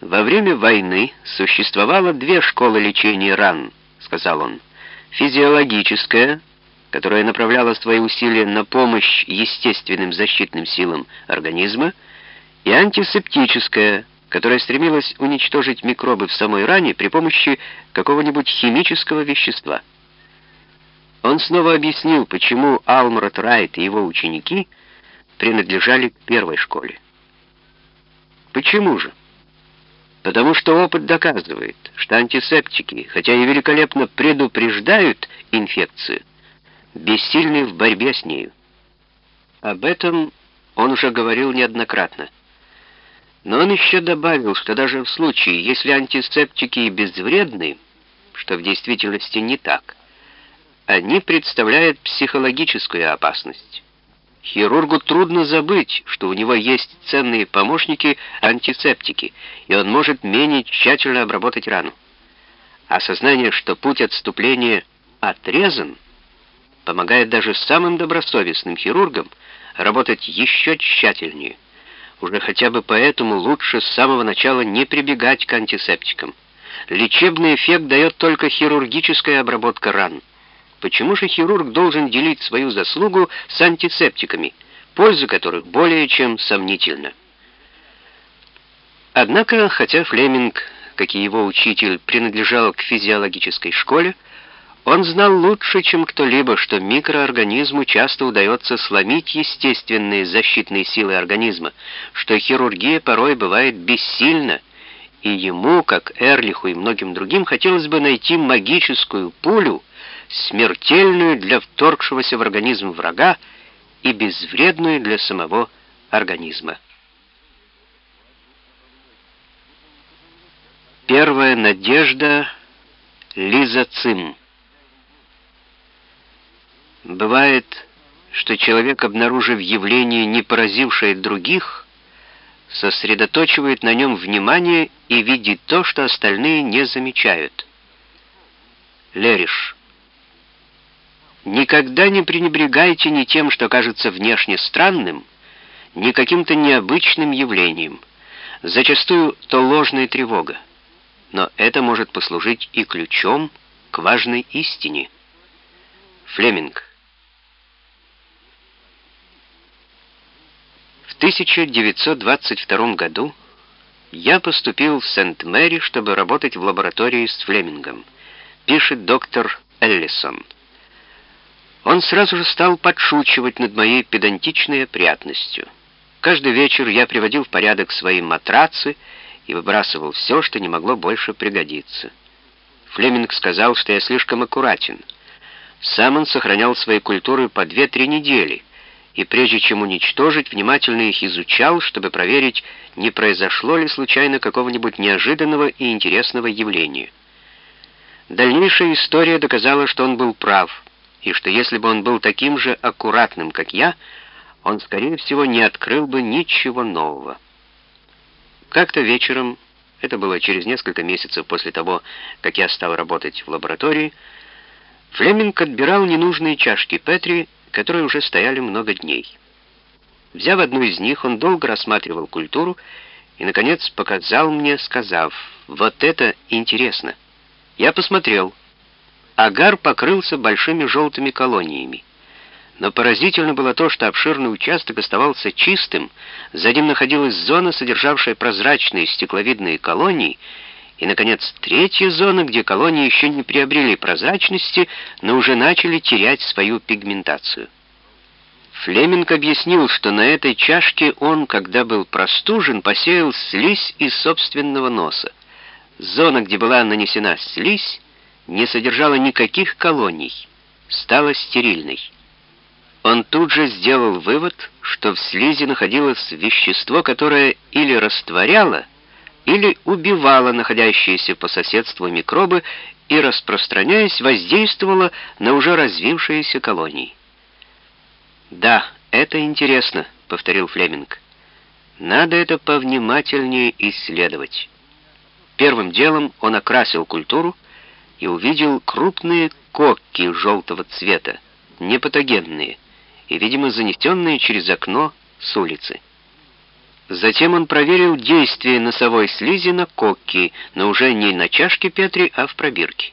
Во время войны существовало две школы лечения ран, сказал он. Физиологическая, которая направляла свои усилия на помощь естественным защитным силам организма, и антисептическая, которая стремилась уничтожить микробы в самой ране при помощи какого-нибудь химического вещества. Он снова объяснил, почему Алмрот Райт и его ученики принадлежали к первой школе. Почему же? Потому что опыт доказывает, что антисептики, хотя и великолепно предупреждают инфекцию, бессильны в борьбе с нею. Об этом он уже говорил неоднократно. Но он еще добавил, что даже в случае, если антисептики и безвредны, что в действительности не так, они представляют психологическую опасность. Хирургу трудно забыть, что у него есть ценные помощники-антисептики, и он может менее тщательно обработать рану. Осознание, что путь отступления отрезан, помогает даже самым добросовестным хирургам работать еще тщательнее. Уже хотя бы поэтому лучше с самого начала не прибегать к антисептикам. Лечебный эффект дает только хирургическая обработка ран. Почему же хирург должен делить свою заслугу с антисептиками, польза которых более чем сомнительна? Однако, хотя Флеминг, как и его учитель, принадлежал к физиологической школе, он знал лучше, чем кто-либо, что микроорганизму часто удается сломить естественные защитные силы организма, что хирургия порой бывает бессильна, и ему, как Эрлиху и многим другим, хотелось бы найти магическую пулю, смертельную для вторгшегося в организм врага и безвредную для самого организма. Первая надежда — лизоцим. Бывает, что человек, обнаружив явление, не поразившее других, сосредоточивает на нем внимание и видит то, что остальные не замечают. Лериш. Никогда не пренебрегайте ни тем, что кажется внешне странным, ни каким-то необычным явлением, зачастую то ложная тревога. Но это может послужить и ключом к важной истине. Флеминг. В 1922 году я поступил в Сент-Мэри, чтобы работать в лаборатории с Флемингом, пишет доктор Эллисон. Он сразу же стал подшучивать над моей педантичной опрятностью. Каждый вечер я приводил в порядок свои матрацы и выбрасывал все, что не могло больше пригодиться. Флеминг сказал, что я слишком аккуратен. Сам он сохранял свои культуры по 2-3 недели, и прежде чем уничтожить, внимательно их изучал, чтобы проверить, не произошло ли случайно какого-нибудь неожиданного и интересного явления. Дальнейшая история доказала, что он был прав — и что если бы он был таким же аккуратным, как я, он, скорее всего, не открыл бы ничего нового. Как-то вечером, это было через несколько месяцев после того, как я стал работать в лаборатории, Флеминг отбирал ненужные чашки Петри, которые уже стояли много дней. Взяв одну из них, он долго рассматривал культуру и, наконец, показал мне, сказав, «Вот это интересно». Я посмотрел — агар покрылся большими желтыми колониями. Но поразительно было то, что обширный участок оставался чистым, за ним находилась зона, содержавшая прозрачные стекловидные колонии, и, наконец, третья зона, где колонии еще не приобрели прозрачности, но уже начали терять свою пигментацию. Флеминг объяснил, что на этой чашке он, когда был простужен, посеял слизь из собственного носа. Зона, где была нанесена слизь, не содержала никаких колоний, стала стерильной. Он тут же сделал вывод, что в слизи находилось вещество, которое или растворяло, или убивало находящиеся по соседству микробы и, распространяясь, воздействовало на уже развившиеся колонии. «Да, это интересно», — повторил Флеминг. «Надо это повнимательнее исследовать». Первым делом он окрасил культуру, и увидел крупные кокки желтого цвета, непатогенные и, видимо, занесенные через окно с улицы. Затем он проверил действие носовой слизи на кокки, но уже не на чашке Петри, а в пробирке.